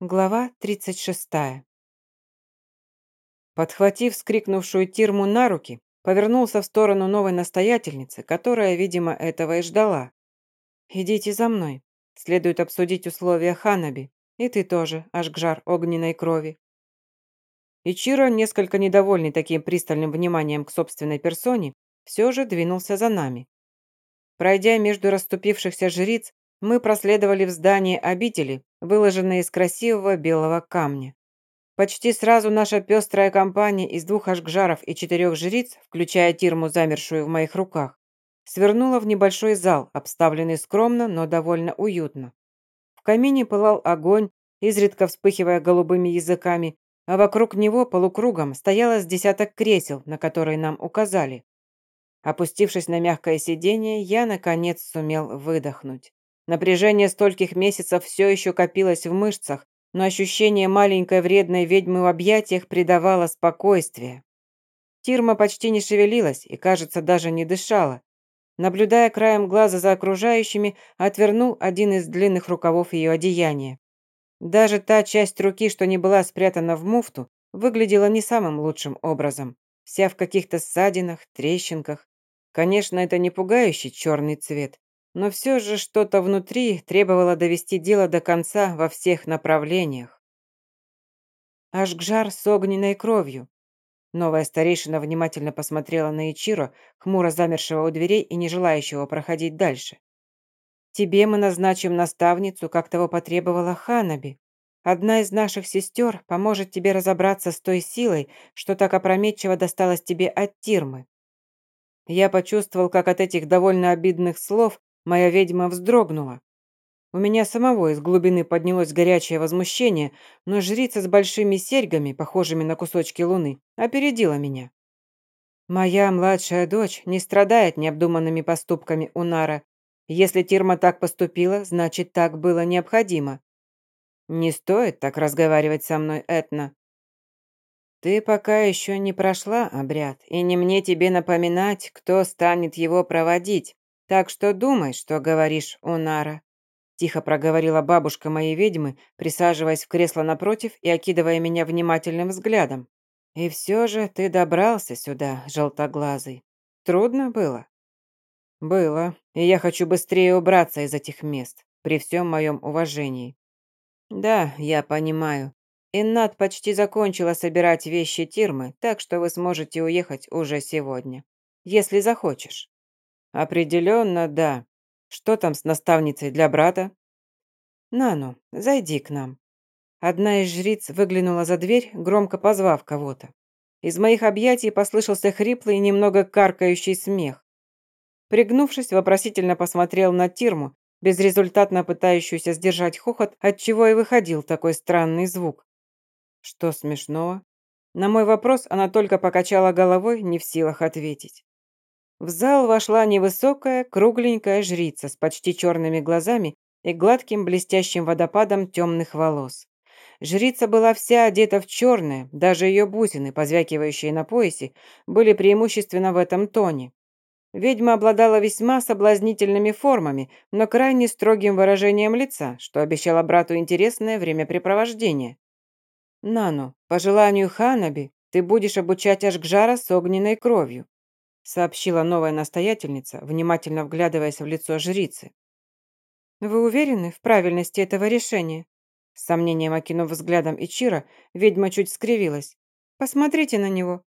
Глава 36. Подхватив скрикнувшую Тирму на руки, повернулся в сторону новой настоятельницы, которая, видимо, этого и ждала. «Идите за мной. Следует обсудить условия Ханаби. И ты тоже, Ашгжар огненной крови». Ичиро, несколько недовольный таким пристальным вниманием к собственной персоне, все же двинулся за нами. Пройдя между расступившихся жриц, мы проследовали в здание обители, выложенное из красивого белого камня. Почти сразу наша пестрая компания из двух ашгжаров и четырех жриц, включая Тирму, замершую в моих руках, свернула в небольшой зал, обставленный скромно, но довольно уютно. В камине пылал огонь, изредка вспыхивая голубыми языками, а вокруг него полукругом стояло с десяток кресел, на которые нам указали. Опустившись на мягкое сиденье, я, наконец, сумел выдохнуть. Напряжение стольких месяцев все еще копилось в мышцах, но ощущение маленькой вредной ведьмы в объятиях придавало спокойствие. Тирма почти не шевелилась и, кажется, даже не дышала. Наблюдая краем глаза за окружающими, отвернул один из длинных рукавов ее одеяния. Даже та часть руки, что не была спрятана в муфту, выглядела не самым лучшим образом. Вся в каких-то ссадинах, трещинках. Конечно, это не пугающий черный цвет, но все же что-то внутри требовало довести дело до конца во всех направлениях. Ашгжар с огненной кровью. Новая старейшина внимательно посмотрела на Ичиро, хмуро замершего у дверей и не желающего проходить дальше. «Тебе мы назначим наставницу, как того потребовала Ханаби. Одна из наших сестер поможет тебе разобраться с той силой, что так опрометчиво досталось тебе от Тирмы». Я почувствовал, как от этих довольно обидных слов Моя ведьма вздрогнула. У меня самого из глубины поднялось горячее возмущение, но жрица с большими серьгами, похожими на кусочки луны, опередила меня. Моя младшая дочь не страдает необдуманными поступками Унара. Если Тирма так поступила, значит, так было необходимо. Не стоит так разговаривать со мной, Этна. Ты пока еще не прошла обряд, и не мне тебе напоминать, кто станет его проводить. «Так что думай, что говоришь, Унара», – тихо проговорила бабушка моей ведьмы, присаживаясь в кресло напротив и окидывая меня внимательным взглядом. «И все же ты добрался сюда, желтоглазый. Трудно было?» «Было, и я хочу быстрее убраться из этих мест, при всем моем уважении». «Да, я понимаю. Иннат почти закончила собирать вещи Тирмы, так что вы сможете уехать уже сегодня, если захочешь». «Определенно, да. Что там с наставницей для брата?» «Нану, зайди к нам». Одна из жриц выглянула за дверь, громко позвав кого-то. Из моих объятий послышался хриплый и немного каркающий смех. Пригнувшись, вопросительно посмотрел на Тирму, безрезультатно пытающуюся сдержать хохот, отчего и выходил такой странный звук. Что смешного? На мой вопрос она только покачала головой, не в силах ответить. В зал вошла невысокая, кругленькая жрица с почти черными глазами и гладким блестящим водопадом темных волос. Жрица была вся одета в черное, даже ее бусины, позвякивающие на поясе, были преимущественно в этом тоне. Ведьма обладала весьма соблазнительными формами, но крайне строгим выражением лица, что обещало брату интересное времяпрепровождение. «Нану, по желанию Ханаби, ты будешь обучать Ашгжара с огненной кровью сообщила новая настоятельница, внимательно вглядываясь в лицо жрицы. «Вы уверены в правильности этого решения?» С сомнением окинув взглядом Ичира, ведьма чуть скривилась. «Посмотрите на него».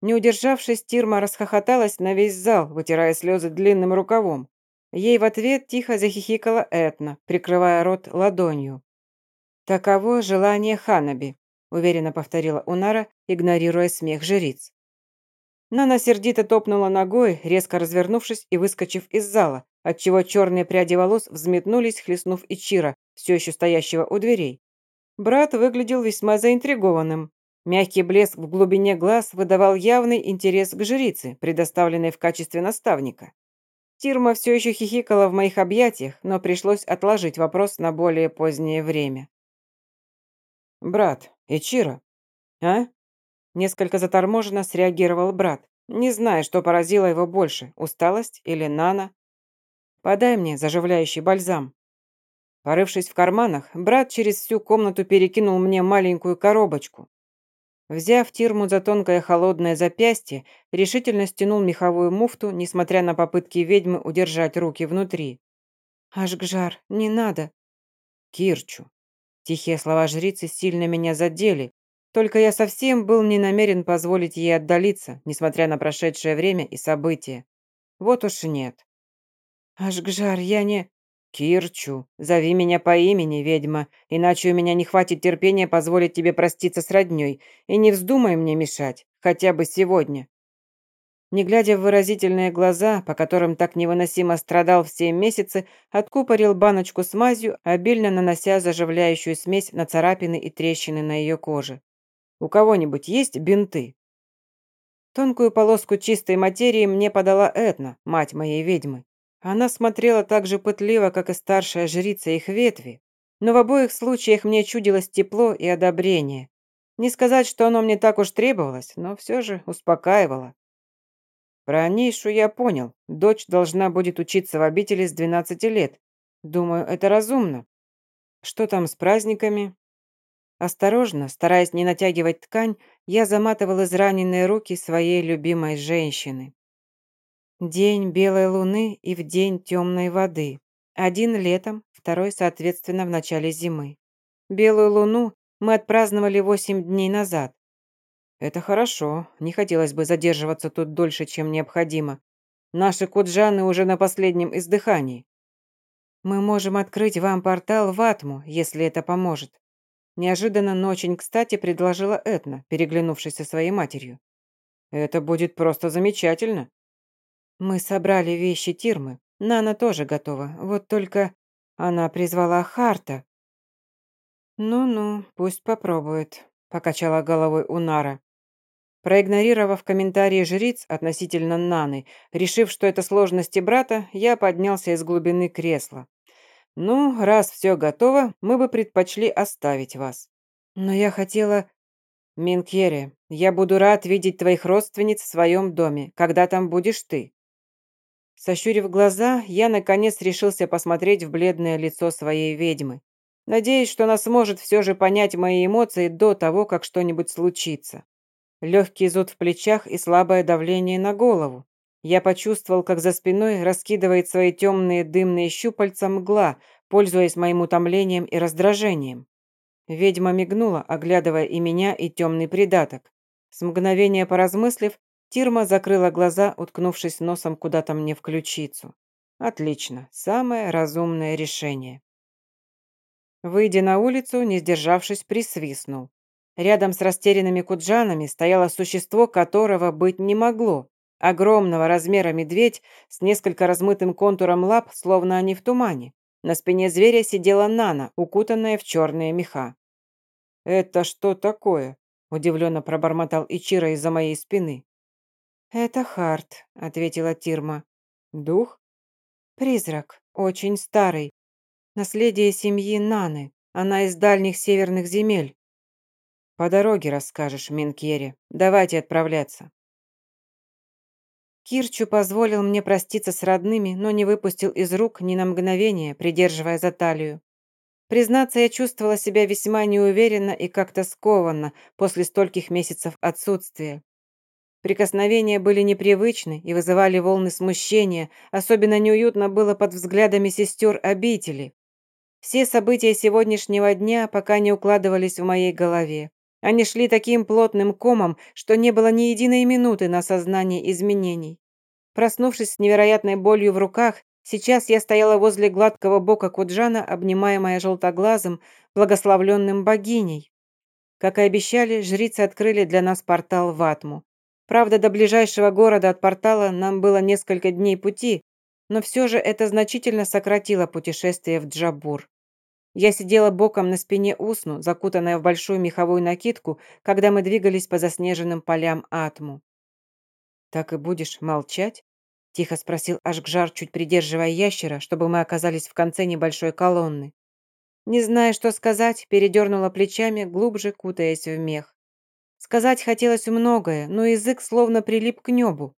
Не удержавшись, Тирма расхохоталась на весь зал, вытирая слезы длинным рукавом. Ей в ответ тихо захихикала Этна, прикрывая рот ладонью. «Таково желание Ханаби», – уверенно повторила Унара, игнорируя смех жриц. Нана сердито топнула ногой, резко развернувшись и выскочив из зала, отчего черные пряди волос взметнулись, хлестнув Ичира, все еще стоящего у дверей. Брат выглядел весьма заинтригованным. Мягкий блеск в глубине глаз выдавал явный интерес к жрице, предоставленной в качестве наставника. Тирма все еще хихикала в моих объятиях, но пришлось отложить вопрос на более позднее время. «Брат, Ичира, а?» Несколько заторможенно среагировал брат, не зная, что поразило его больше, усталость или нана. «Подай мне заживляющий бальзам». Порывшись в карманах, брат через всю комнату перекинул мне маленькую коробочку. Взяв Тирму за тонкое холодное запястье, решительно стянул меховую муфту, несмотря на попытки ведьмы удержать руки внутри. «Ашгжар, не надо!» «Кирчу!» Тихие слова жрицы сильно меня задели, только я совсем был не намерен позволить ей отдалиться, несмотря на прошедшее время и события. Вот уж нет. «Ашгжар, я не...» «Кирчу, зови меня по имени, ведьма, иначе у меня не хватит терпения позволить тебе проститься с роднёй, и не вздумай мне мешать, хотя бы сегодня». Не глядя в выразительные глаза, по которым так невыносимо страдал все месяцы, откупорил баночку с мазью, обильно нанося заживляющую смесь на царапины и трещины на ее коже. «У кого-нибудь есть бинты?» Тонкую полоску чистой материи мне подала Этна, мать моей ведьмы. Она смотрела так же пытливо, как и старшая жрица их ветви, но в обоих случаях мне чудилось тепло и одобрение. Не сказать, что оно мне так уж требовалось, но все же успокаивало. Про Анишу я понял. Дочь должна будет учиться в обители с 12 лет. Думаю, это разумно. Что там с праздниками? Осторожно, стараясь не натягивать ткань, я заматывал израненные руки своей любимой женщины. День белой луны и в день темной воды. Один летом, второй, соответственно, в начале зимы. Белую луну мы отпраздновали восемь дней назад. Это хорошо, не хотелось бы задерживаться тут дольше, чем необходимо. Наши куджаны уже на последнем издыхании. Мы можем открыть вам портал в Атму, если это поможет. Неожиданно, но очень кстати предложила Этна, переглянувшись со своей матерью. Это будет просто замечательно. Мы собрали вещи Тирмы. Нана тоже готова. Вот только она призвала Харта. «Ну-ну, пусть попробует», – покачала головой Унара. Проигнорировав комментарии жриц относительно Наны, решив, что это сложности брата, я поднялся из глубины кресла. «Ну, раз все готово, мы бы предпочли оставить вас. Но я хотела...» «Минкере, я буду рад видеть твоих родственниц в своем доме, когда там будешь ты. Сощурив глаза, я наконец решился посмотреть в бледное лицо своей ведьмы. Надеюсь, что она сможет все же понять мои эмоции до того, как что-нибудь случится. Легкий зуд в плечах и слабое давление на голову. Я почувствовал, как за спиной раскидывает свои темные дымные щупальца мгла, пользуясь моим утомлением и раздражением. Ведьма мигнула, оглядывая и меня, и темный придаток. С мгновения поразмыслив, Тирма закрыла глаза, уткнувшись носом куда-то мне в ключицу. Отлично, самое разумное решение. Выйдя на улицу, не сдержавшись, присвистнул. Рядом с растерянными куджанами стояло существо, которого быть не могло. Огромного размера медведь с несколько размытым контуром лап, словно они в тумане. На спине зверя сидела Нана, укутанная в черные меха. «Это что такое?» – удивленно пробормотал Ичиро из-за моей спины. «Это Харт», — ответила Тирма. «Дух?» «Призрак, очень старый. Наследие семьи Наны. Она из дальних северных земель». «По дороге расскажешь, Минкере. Давайте отправляться». Кирчу позволил мне проститься с родными, но не выпустил из рук ни на мгновение, придерживая за талию. Признаться, я чувствовала себя весьма неуверенно и как-то скованно после стольких месяцев отсутствия. Прикосновения были непривычны и вызывали волны смущения, особенно неуютно было под взглядами сестер обители. Все события сегодняшнего дня пока не укладывались в моей голове. Они шли таким плотным комом, что не было ни единой минуты на сознание изменений. Проснувшись с невероятной болью в руках, сейчас я стояла возле гладкого бока Куджана, обнимаемая желтоглазым, благословленным богиней. Как и обещали, жрицы открыли для нас портал в Атму. Правда, до ближайшего города от портала нам было несколько дней пути, но все же это значительно сократило путешествие в Джабур. Я сидела боком на спине Усну, закутанная в большую меховую накидку, когда мы двигались по заснеженным полям Атму. «Так и будешь молчать?» – тихо спросил Ашгжар, чуть придерживая ящера, чтобы мы оказались в конце небольшой колонны. Не зная, что сказать, передернула плечами, глубже кутаясь в мех. Сказать хотелось многое, но язык словно прилип к небу.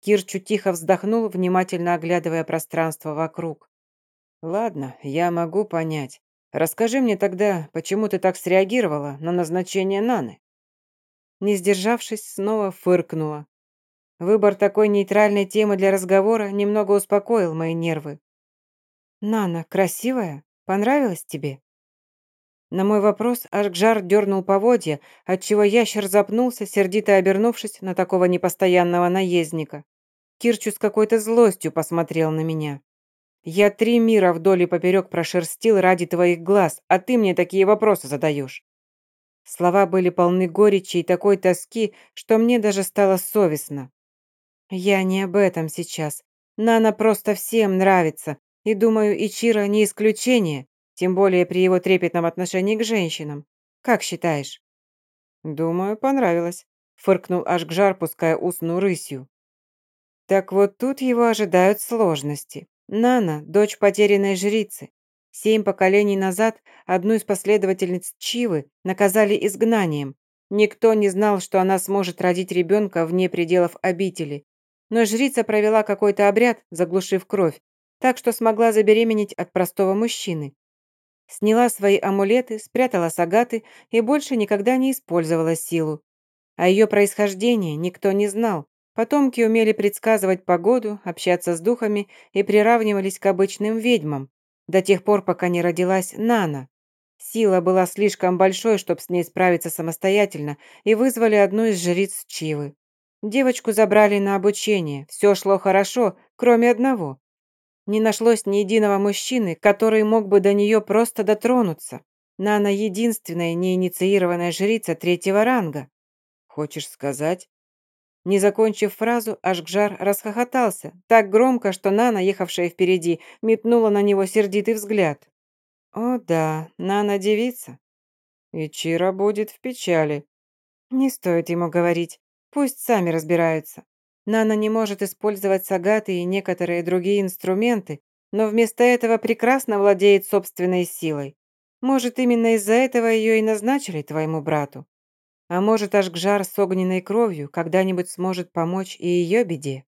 Кирчу тихо вздохнул, внимательно оглядывая пространство вокруг. Ладно, я могу понять. Расскажи мне тогда, почему ты так среагировала на назначение Наны? Не сдержавшись, снова фыркнула. Выбор такой нейтральной темы для разговора немного успокоил мои нервы. «Нана, красивая? Понравилась тебе?» На мой вопрос Ашгжар дернул поводья, отчего ящер запнулся, сердито обернувшись на такого непостоянного наездника. Кирчу с какой-то злостью посмотрел на меня. «Я три мира вдоль и поперек прошерстил ради твоих глаз, а ты мне такие вопросы задаешь». Слова были полны горечи и такой тоски, что мне даже стало совестно. «Я не об этом сейчас. Нана просто всем нравится, и, думаю, Ичиро не исключение тем более при его трепетном отношении к женщинам. Как считаешь?» «Думаю, понравилось», — фыркнул Ашгжар, пуская устную рысью. Так вот тут его ожидают сложности. Нана – дочь потерянной жрицы. Семь поколений назад одну из последовательниц Чивы наказали изгнанием. Никто не знал, что она сможет родить ребенка вне пределов обители. Но жрица провела какой-то обряд, заглушив кровь, так что смогла забеременеть от простого мужчины. Сняла свои амулеты, спрятала сагаты и больше никогда не использовала силу. О ее происхождении никто не знал. Потомки умели предсказывать погоду, общаться с духами и приравнивались к обычным ведьмам, до тех пор, пока не родилась Нана. Сила была слишком большой, чтобы с ней справиться самостоятельно, и вызвали одну из жриц Чивы. Девочку забрали на обучение, все шло хорошо, кроме одного. Не нашлось ни единого мужчины, который мог бы до нее просто дотронуться. Нана единственная неинициированная жрица третьего ранга. Хочешь сказать? Не закончив фразу, Ашгжар расхохотался, так громко, что Нана, ехавшая впереди, метнула на него сердитый взгляд. «О да, Нана девица. И Чира будет в печали». «Не стоит ему говорить. Пусть сами разбираются. Нана не может использовать сагаты и некоторые другие инструменты, но вместо этого прекрасно владеет собственной силой. Может, именно из-за этого ее и назначили твоему брату. А может, Ашгжар с огненной кровью когда-нибудь сможет помочь и ее беде.